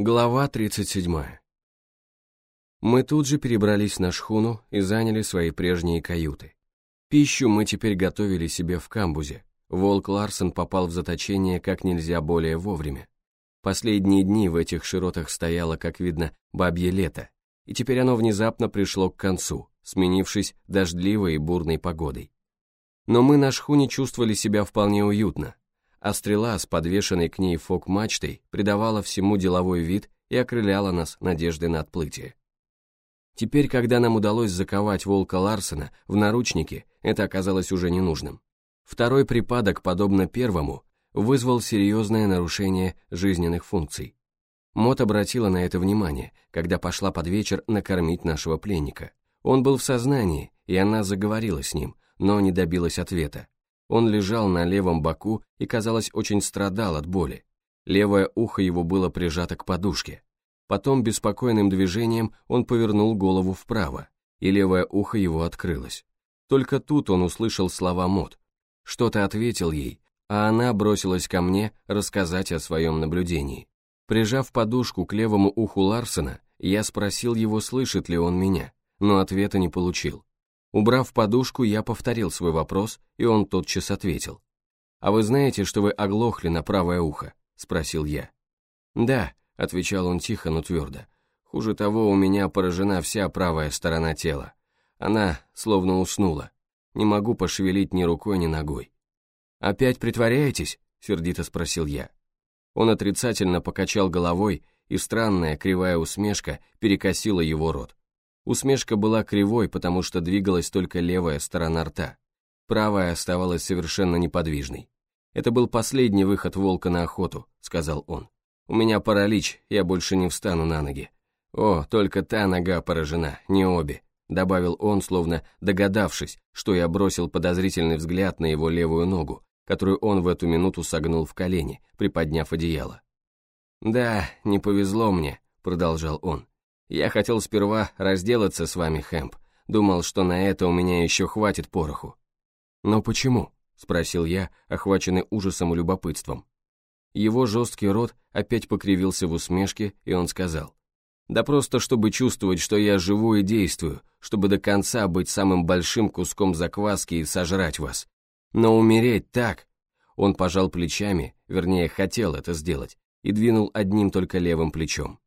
Глава 37. Мы тут же перебрались на шхуну и заняли свои прежние каюты. Пищу мы теперь готовили себе в камбузе. Волк Ларсон попал в заточение как нельзя более вовремя. Последние дни в этих широтах стояло, как видно, бабье лето, и теперь оно внезапно пришло к концу, сменившись дождливой и бурной погодой. Но мы на шхуне чувствовали себя вполне уютно, а стрела с подвешенной к ней фок-мачтой придавала всему деловой вид и окрыляла нас надеждой на отплытие. Теперь, когда нам удалось заковать волка Ларсена в наручники, это оказалось уже ненужным. Второй припадок, подобно первому, вызвал серьезное нарушение жизненных функций. Мот обратила на это внимание, когда пошла под вечер накормить нашего пленника. Он был в сознании, и она заговорила с ним, но не добилась ответа. Он лежал на левом боку и, казалось, очень страдал от боли. Левое ухо его было прижато к подушке. Потом беспокойным движением он повернул голову вправо, и левое ухо его открылось. Только тут он услышал слова Мот. Что-то ответил ей, а она бросилась ко мне рассказать о своем наблюдении. Прижав подушку к левому уху Ларсена, я спросил его, слышит ли он меня, но ответа не получил. Убрав подушку, я повторил свой вопрос, и он тотчас ответил. «А вы знаете, что вы оглохли на правое ухо?» – спросил я. «Да», – отвечал он тихо, но твердо. «Хуже того, у меня поражена вся правая сторона тела. Она словно уснула. Не могу пошевелить ни рукой, ни ногой». «Опять притворяетесь?» – сердито спросил я. Он отрицательно покачал головой, и странная кривая усмешка перекосила его рот. Усмешка была кривой, потому что двигалась только левая сторона рта. Правая оставалась совершенно неподвижной. «Это был последний выход волка на охоту», — сказал он. «У меня паралич, я больше не встану на ноги». «О, только та нога поражена, не обе», — добавил он, словно догадавшись, что я бросил подозрительный взгляд на его левую ногу, которую он в эту минуту согнул в колени, приподняв одеяло. «Да, не повезло мне», — продолжал он. Я хотел сперва разделаться с вами, Хэмп. Думал, что на это у меня еще хватит пороху. Но почему? Спросил я, охваченный ужасом и любопытством. Его жесткий рот опять покривился в усмешке, и он сказал. Да просто чтобы чувствовать, что я живу и действую, чтобы до конца быть самым большим куском закваски и сожрать вас. Но умереть так... Он пожал плечами, вернее, хотел это сделать, и двинул одним только левым плечом.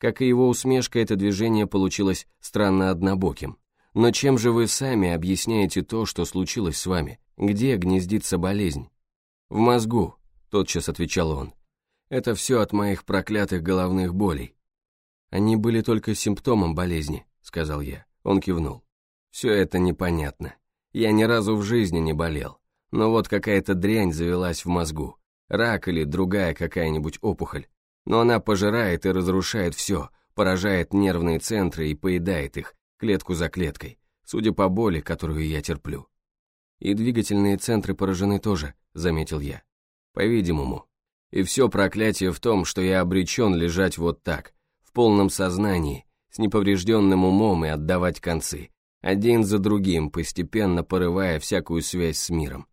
Как и его усмешка, это движение получилось странно однобоким. Но чем же вы сами объясняете то, что случилось с вами? Где гнездится болезнь? В мозгу, тотчас отвечал он. Это все от моих проклятых головных болей. Они были только симптомом болезни, сказал я. Он кивнул. Все это непонятно. Я ни разу в жизни не болел. Но вот какая-то дрянь завелась в мозгу. Рак или другая какая-нибудь опухоль но она пожирает и разрушает все, поражает нервные центры и поедает их, клетку за клеткой, судя по боли, которую я терплю. И двигательные центры поражены тоже, заметил я. По-видимому. И все проклятие в том, что я обречен лежать вот так, в полном сознании, с неповрежденным умом и отдавать концы, один за другим, постепенно порывая всякую связь с миром.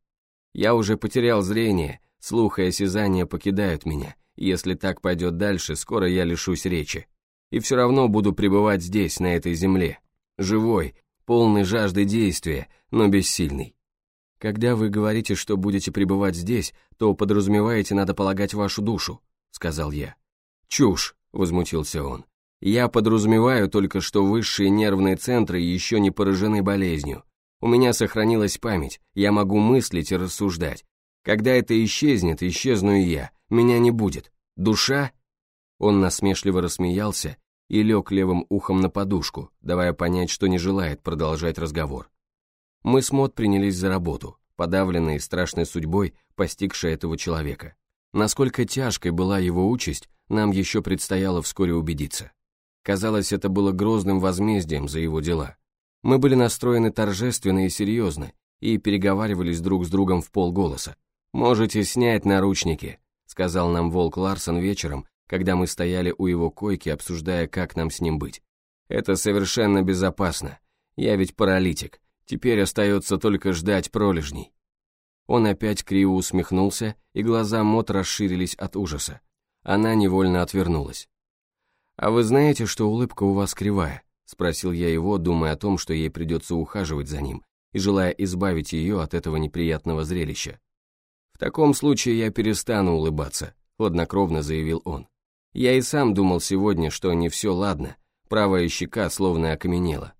Я уже потерял зрение, слух и осязание покидают меня, если так пойдет дальше, скоро я лишусь речи. И все равно буду пребывать здесь, на этой земле. Живой, полный жажды действия, но бессильный. Когда вы говорите, что будете пребывать здесь, то подразумеваете, надо полагать вашу душу, сказал я. Чушь, возмутился он. Я подразумеваю только, что высшие нервные центры еще не поражены болезнью. У меня сохранилась память, я могу мыслить и рассуждать. Когда это исчезнет, исчезну и я, меня не будет. Душа?» Он насмешливо рассмеялся и лег левым ухом на подушку, давая понять, что не желает продолжать разговор. Мы с Мот принялись за работу, подавленные страшной судьбой, постигшей этого человека. Насколько тяжкой была его участь, нам еще предстояло вскоре убедиться. Казалось, это было грозным возмездием за его дела. Мы были настроены торжественно и серьезно, и переговаривались друг с другом в полголоса. «Можете снять наручники», сказал нам Волк Ларсон вечером, когда мы стояли у его койки, обсуждая, как нам с ним быть. «Это совершенно безопасно. Я ведь паралитик. Теперь остается только ждать пролежней». Он опять криво усмехнулся, и глаза Мот расширились от ужаса. Она невольно отвернулась. «А вы знаете, что улыбка у вас кривая?» — спросил я его, думая о том, что ей придется ухаживать за ним, и желая избавить ее от этого неприятного зрелища. «В таком случае я перестану улыбаться», — хладнокровно заявил он. «Я и сам думал сегодня, что не все ладно, правая щека словно окаменела.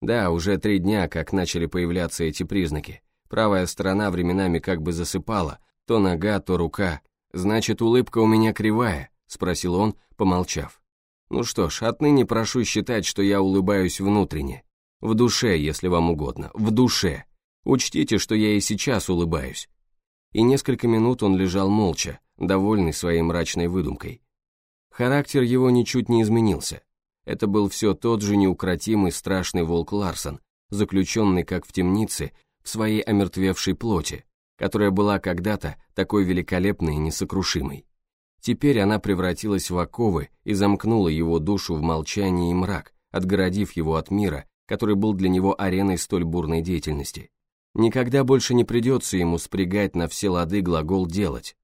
Да, уже три дня, как начали появляться эти признаки. Правая сторона временами как бы засыпала, то нога, то рука. Значит, улыбка у меня кривая, спросил он, помолчав. Ну что ж, отныне прошу считать, что я улыбаюсь внутренне. В душе, если вам угодно, в душе. Учтите, что я и сейчас улыбаюсь. И несколько минут он лежал молча, довольный своей мрачной выдумкой. Характер его ничуть не изменился. Это был все тот же неукротимый страшный волк Ларсон, заключенный как в темнице в своей омертвевшей плоти, которая была когда-то такой великолепной и несокрушимой. Теперь она превратилась в оковы и замкнула его душу в молчании и мрак, отгородив его от мира, который был для него ареной столь бурной деятельности. Никогда больше не придется ему спрягать на все лады глагол «делать».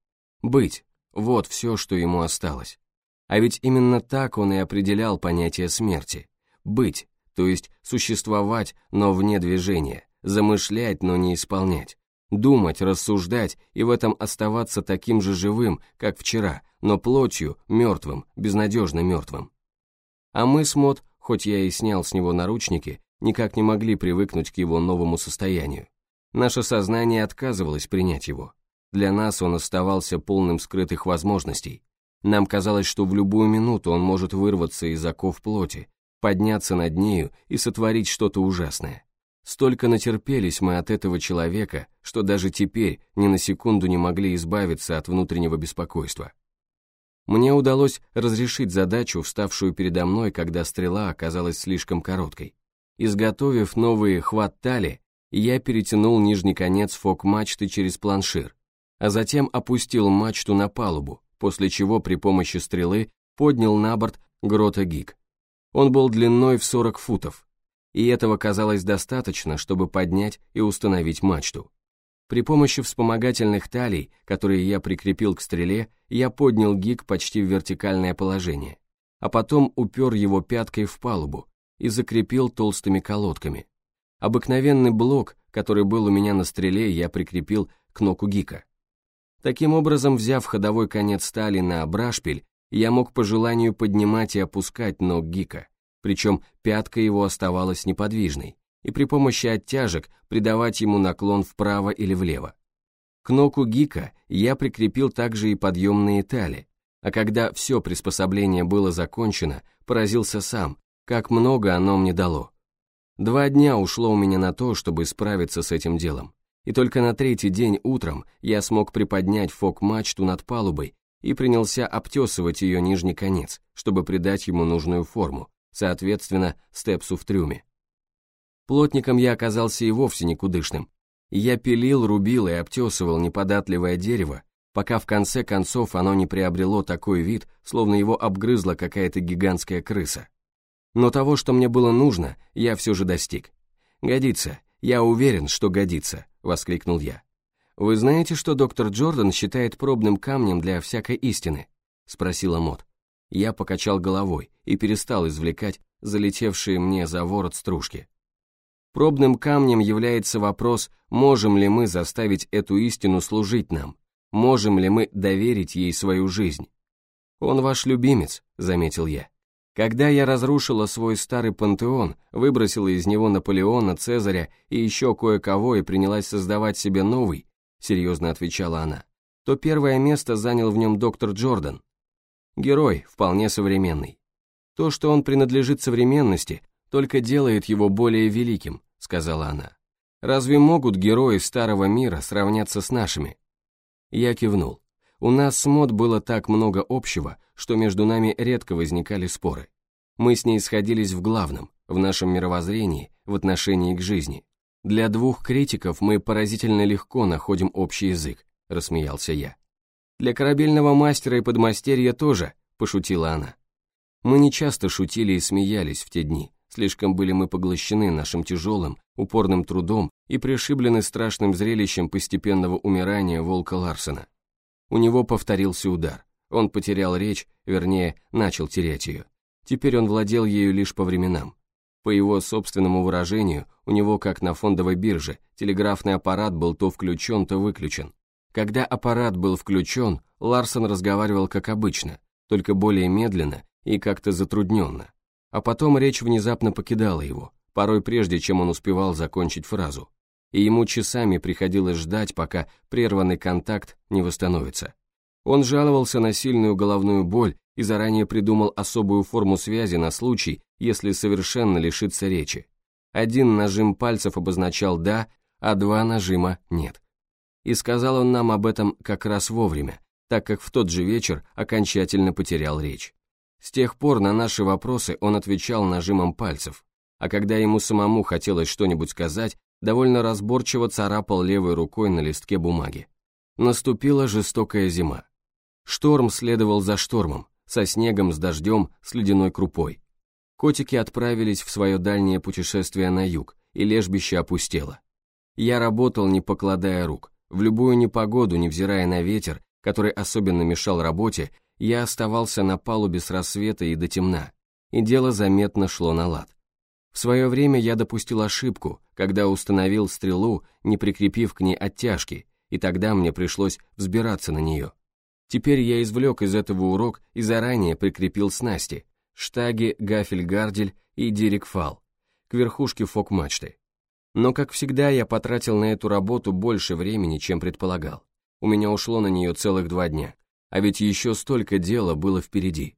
«Быть» — вот все, что ему осталось. А ведь именно так он и определял понятие смерти. Быть, то есть существовать, но вне движения, замышлять, но не исполнять, думать, рассуждать и в этом оставаться таким же живым, как вчера, но плотью, мертвым, безнадежно мертвым. А мы с Мот, хоть я и снял с него наручники, никак не могли привыкнуть к его новому состоянию. Наше сознание отказывалось принять его. Для нас он оставался полным скрытых возможностей. Нам казалось, что в любую минуту он может вырваться из оков плоти, подняться над нею и сотворить что-то ужасное. Столько натерпелись мы от этого человека, что даже теперь ни на секунду не могли избавиться от внутреннего беспокойства. Мне удалось разрешить задачу, вставшую передо мной, когда стрела оказалась слишком короткой. Изготовив новые хват тали, я перетянул нижний конец фок-мачты через планшир, а затем опустил мачту на палубу, после чего при помощи стрелы поднял на борт Грота Гик. Он был длиной в 40 футов, и этого казалось достаточно, чтобы поднять и установить мачту. При помощи вспомогательных талий, которые я прикрепил к стреле, я поднял гик почти в вертикальное положение, а потом упер его пяткой в палубу и закрепил толстыми колодками. Обыкновенный блок, который был у меня на стреле, я прикрепил к ноку гика. Таким образом, взяв ходовой конец стали на брашпиль, я мог по желанию поднимать и опускать ног гика, причем пятка его оставалась неподвижной, и при помощи оттяжек придавать ему наклон вправо или влево. К ноку гика я прикрепил также и подъемные тали, а когда все приспособление было закончено, поразился сам, как много оно мне дало. Два дня ушло у меня на то, чтобы справиться с этим делом, и только на третий день утром я смог приподнять фок-мачту над палубой и принялся обтесывать ее нижний конец, чтобы придать ему нужную форму, соответственно, степсу в трюме. Плотником я оказался и вовсе никудышным. Я пилил, рубил и обтесывал неподатливое дерево, пока в конце концов оно не приобрело такой вид, словно его обгрызла какая-то гигантская крыса. Но того, что мне было нужно, я все же достиг. Годится, я уверен, что годится, воскликнул я. «Вы знаете, что доктор Джордан считает пробным камнем для всякой истины?» — спросила Мот. Я покачал головой и перестал извлекать залетевшие мне за ворот стружки. Пробным камнем является вопрос, можем ли мы заставить эту истину служить нам, можем ли мы доверить ей свою жизнь. «Он ваш любимец», — заметил я. Когда я разрушила свой старый пантеон, выбросила из него Наполеона, Цезаря и еще кое-кого и принялась создавать себе новый, серьезно отвечала она, то первое место занял в нем доктор Джордан. Герой, вполне современный. То, что он принадлежит современности, только делает его более великим, сказала она. Разве могут герои старого мира сравняться с нашими? Я кивнул. У нас с Мод было так много общего, что между нами редко возникали споры. Мы с ней сходились в главном, в нашем мировоззрении, в отношении к жизни. Для двух критиков мы поразительно легко находим общий язык, рассмеялся я. Для корабельного мастера и подмастерья тоже, пошутила она. Мы не часто шутили и смеялись в те дни, слишком были мы поглощены нашим тяжелым, упорным трудом и пришиблены страшным зрелищем постепенного умирания волка Ларсена. У него повторился удар, он потерял речь, вернее, начал терять ее, Теперь он владел ею лишь по временам. По его собственному выражению, у него, как на фондовой бирже, телеграфный аппарат был то включен, то выключен. Когда аппарат был включен, Ларсон разговаривал как обычно, только более медленно и как-то затрудненно. А потом речь внезапно покидала его, порой прежде, чем он успевал закончить фразу. И ему часами приходилось ждать, пока прерванный контакт не восстановится. Он жаловался на сильную головную боль и заранее придумал особую форму связи на случай, если совершенно лишится речи. Один нажим пальцев обозначал «да», а два нажима «нет». И сказал он нам об этом как раз вовремя, так как в тот же вечер окончательно потерял речь. С тех пор на наши вопросы он отвечал нажимом пальцев, а когда ему самому хотелось что-нибудь сказать, довольно разборчиво царапал левой рукой на листке бумаги. Наступила жестокая зима. Шторм следовал за штормом, со снегом, с дождем, с ледяной крупой. Котики отправились в свое дальнее путешествие на юг, и лежбище опустело. Я работал, не покладая рук. В любую непогоду, невзирая на ветер, который особенно мешал работе, я оставался на палубе с рассвета и до темна, и дело заметно шло на лад. Свое время я допустил ошибку, когда установил стрелу, не прикрепив к ней оттяжки, и тогда мне пришлось взбираться на нее. Теперь я извлек из этого урок и заранее прикрепил снасти, штаги, гафель-гардель и дирик-фал, к верхушке фок-мачты. Но, как всегда, я потратил на эту работу больше времени, чем предполагал. У меня ушло на нее целых два дня, а ведь еще столько дела было впереди.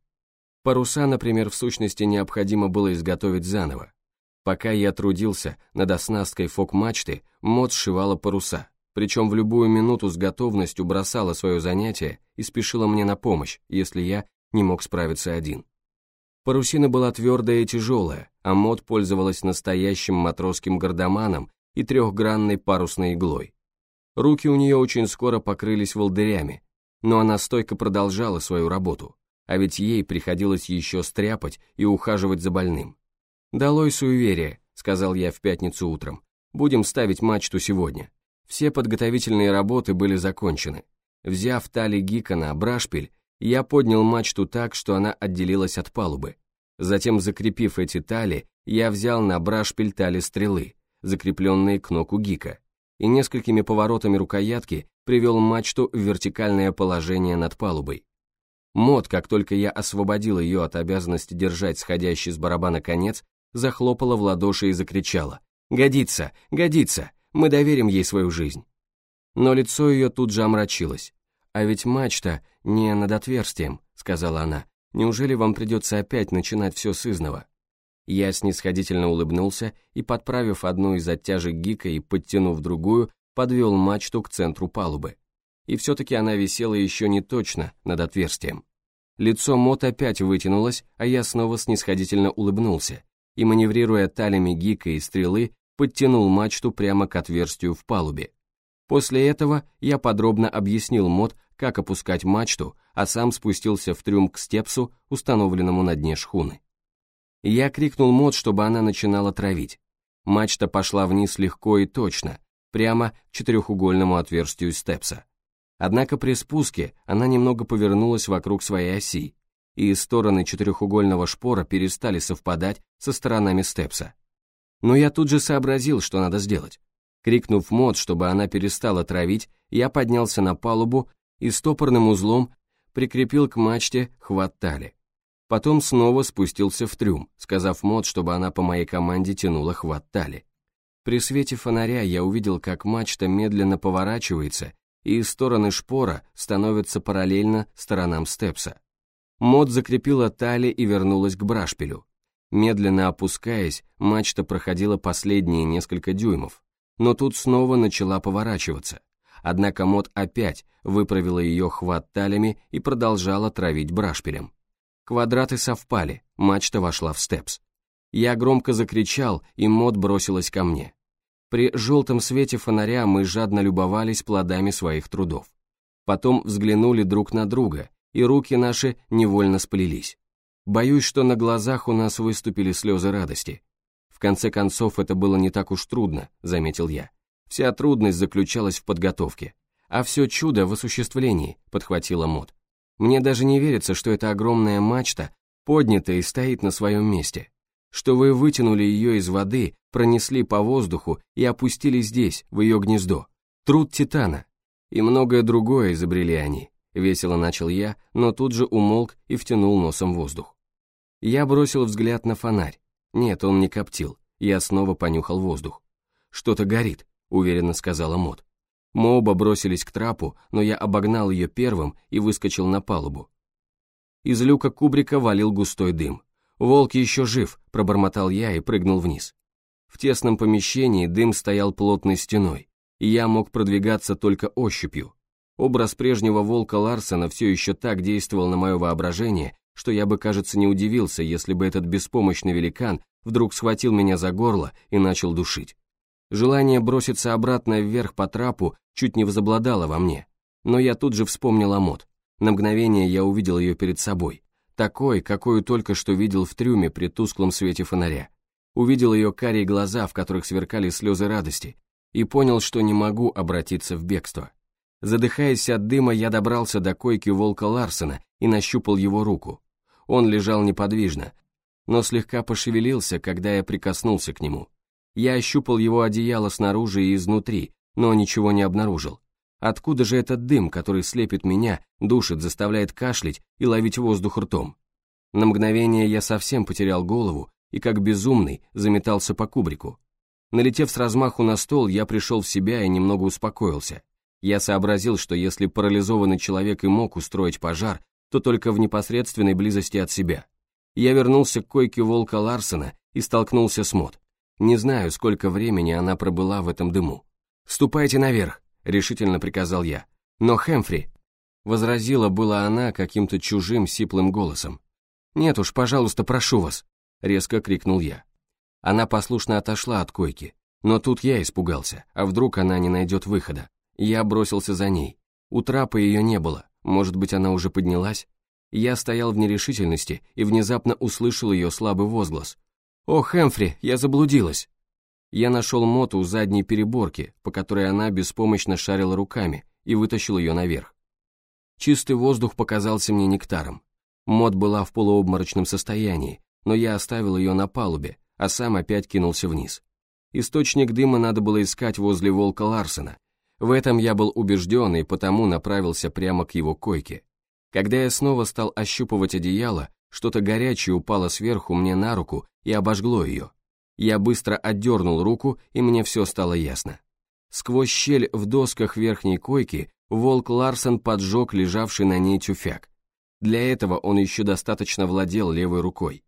Паруса, например, в сущности необходимо было изготовить заново. Пока я трудился над оснасткой фок-мачты, Мод сшивала паруса, причем в любую минуту с готовностью бросала свое занятие и спешила мне на помощь, если я не мог справиться один. Парусина была твердая и тяжелая, а мод пользовалась настоящим матросским гардеманом и трехгранной парусной иглой. Руки у нее очень скоро покрылись волдырями, но она стойко продолжала свою работу, а ведь ей приходилось еще стряпать и ухаживать за больным. «Долой суеверие», — сказал я в пятницу утром, — «будем ставить мачту сегодня». Все подготовительные работы были закончены. Взяв тали Гикона брашпиль, я поднял мачту так, что она отделилась от палубы. Затем, закрепив эти тали, я взял на брашпиль тали стрелы, закрепленные к ноку Гика, и несколькими поворотами рукоятки привел мачту в вертикальное положение над палубой. Мод, как только я освободил ее от обязанности держать сходящий с барабана конец, захлопала в ладоши и закричала «Годится! Годится! мы доверим ей свою жизнь. Но лицо ее тут же омрачилось. «А ведь мачта не над отверстием», — сказала она. «Неужели вам придется опять начинать все с изного?» Я снисходительно улыбнулся и, подправив одну из оттяжек гика и подтянув другую, подвел мачту к центру палубы. И все-таки она висела еще не точно над отверстием. Лицо Мот опять вытянулось, а я снова снисходительно улыбнулся, и, маневрируя талями гика и стрелы, подтянул мачту прямо к отверстию в палубе. После этого я подробно объяснил Мод, как опускать мачту, а сам спустился в трюм к степсу, установленному на дне шхуны. Я крикнул Мод, чтобы она начинала травить. Мачта пошла вниз легко и точно, прямо к четырехугольному отверстию степса. Однако при спуске она немного повернулась вокруг своей оси, и стороны четырехугольного шпора перестали совпадать со сторонами степса. Но я тут же сообразил, что надо сделать. Крикнув мод, чтобы она перестала травить, я поднялся на палубу и стопорным узлом прикрепил к мачте хват тали. Потом снова спустился в трюм, сказав мод, чтобы она по моей команде тянула хват тали. При свете фонаря я увидел, как мачта медленно поворачивается, и стороны шпора становятся параллельно сторонам степса. Мод закрепила тали и вернулась к брашпилю. Медленно опускаясь, мачта проходила последние несколько дюймов, но тут снова начала поворачиваться. Однако Мот опять выправила ее хват талями и продолжала травить брашпилем. Квадраты совпали, мачта вошла в степс. Я громко закричал, и Мот бросилась ко мне. При желтом свете фонаря мы жадно любовались плодами своих трудов. Потом взглянули друг на друга, и руки наши невольно сплелись. Боюсь, что на глазах у нас выступили слезы радости. В конце концов, это было не так уж трудно, заметил я. Вся трудность заключалась в подготовке. А все чудо в осуществлении, подхватила Мод. Мне даже не верится, что эта огромная мачта, поднята и стоит на своем месте, что вы вытянули ее из воды, пронесли по воздуху и опустили здесь, в ее гнездо. Труд Титана. И многое другое изобрели они. Весело начал я, но тут же умолк и втянул носом воздух. Я бросил взгляд на фонарь. Нет, он не коптил. Я снова понюхал воздух. «Что-то горит», — уверенно сказала Мот. Мы оба бросились к трапу, но я обогнал ее первым и выскочил на палубу. Из люка кубрика валил густой дым. «Волк еще жив», — пробормотал я и прыгнул вниз. В тесном помещении дым стоял плотной стеной, и я мог продвигаться только ощупью. Образ прежнего волка Ларсена все еще так действовал на мое воображение, что я бы, кажется, не удивился, если бы этот беспомощный великан вдруг схватил меня за горло и начал душить. Желание броситься обратно вверх по трапу чуть не возобладало во мне, но я тут же вспомнил Амот. На мгновение я увидел ее перед собой, такой, какую только что видел в трюме при тусклом свете фонаря. Увидел ее карие глаза, в которых сверкали слезы радости, и понял, что не могу обратиться в бегство. Задыхаясь от дыма, я добрался до койки волка Ларсена и нащупал его руку. Он лежал неподвижно, но слегка пошевелился, когда я прикоснулся к нему. Я ощупал его одеяло снаружи и изнутри, но ничего не обнаружил. Откуда же этот дым, который слепит меня, душит, заставляет кашлять и ловить воздух ртом? На мгновение я совсем потерял голову и, как безумный, заметался по кубрику. Налетев с размаху на стол, я пришел в себя и немного успокоился. Я сообразил, что если парализованный человек и мог устроить пожар, то только в непосредственной близости от себя. Я вернулся к койке волка Ларсена и столкнулся с Мот. Не знаю, сколько времени она пробыла в этом дыму. «Ступайте наверх», — решительно приказал я. «Но Хэмфри...» Возразила была она каким-то чужим сиплым голосом. «Нет уж, пожалуйста, прошу вас», — резко крикнул я. Она послушно отошла от койки, но тут я испугался, а вдруг она не найдет выхода. Я бросился за ней. У трапа ее не было, может быть, она уже поднялась? Я стоял в нерешительности и внезапно услышал ее слабый возглас. «О, Хэмфри, я заблудилась!» Я нашел Моту у задней переборки, по которой она беспомощно шарила руками, и вытащил ее наверх. Чистый воздух показался мне нектаром. Мот была в полуобморочном состоянии, но я оставил ее на палубе, а сам опять кинулся вниз. Источник дыма надо было искать возле волка Ларсена. В этом я был убежден и потому направился прямо к его койке. Когда я снова стал ощупывать одеяло, что-то горячее упало сверху мне на руку и обожгло ее. Я быстро отдернул руку, и мне все стало ясно. Сквозь щель в досках верхней койки волк Ларсон поджег лежавший на ней тюфяк. Для этого он еще достаточно владел левой рукой.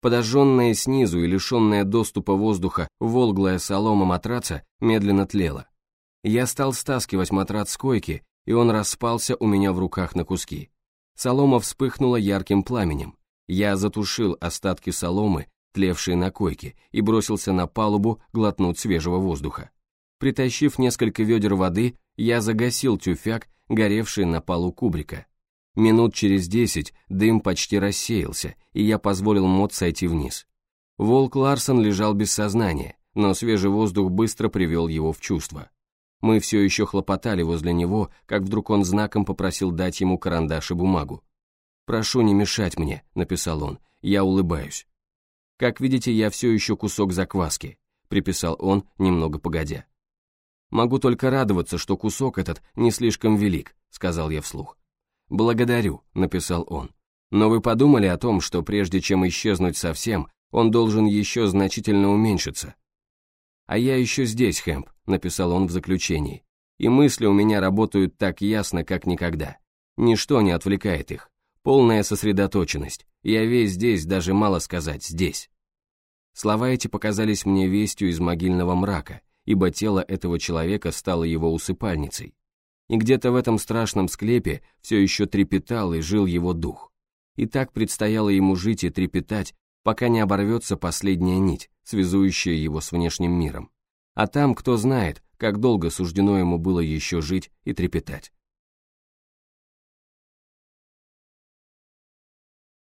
Подожженная снизу и лишенная доступа воздуха волглая солома матраца медленно тлела. Я стал стаскивать матрац с койки, и он распался у меня в руках на куски. Солома вспыхнула ярким пламенем. Я затушил остатки соломы, тлевшие на койке, и бросился на палубу глотнуть свежего воздуха. Притащив несколько ведер воды, я загасил тюфяк, горевший на полу кубрика. Минут через десять дым почти рассеялся, и я позволил Мот сойти вниз. Волк Ларсон лежал без сознания, но свежий воздух быстро привел его в чувство. Мы все еще хлопотали возле него, как вдруг он знаком попросил дать ему карандаш и бумагу. «Прошу не мешать мне», — написал он, — «я улыбаюсь». «Как видите, я все еще кусок закваски», — приписал он, немного погодя. «Могу только радоваться, что кусок этот не слишком велик», — сказал я вслух. «Благодарю», — написал он. «Но вы подумали о том, что прежде чем исчезнуть совсем, он должен еще значительно уменьшиться?» «А я еще здесь, Хэмп», — написал он в заключении. «И мысли у меня работают так ясно, как никогда. Ничто не отвлекает их. Полная сосредоточенность. Я весь здесь, даже мало сказать, здесь». Слова эти показались мне вестью из могильного мрака, ибо тело этого человека стало его усыпальницей и где-то в этом страшном склепе все еще трепетал и жил его дух. И так предстояло ему жить и трепетать, пока не оборвется последняя нить, связующая его с внешним миром. А там, кто знает, как долго суждено ему было еще жить и трепетать.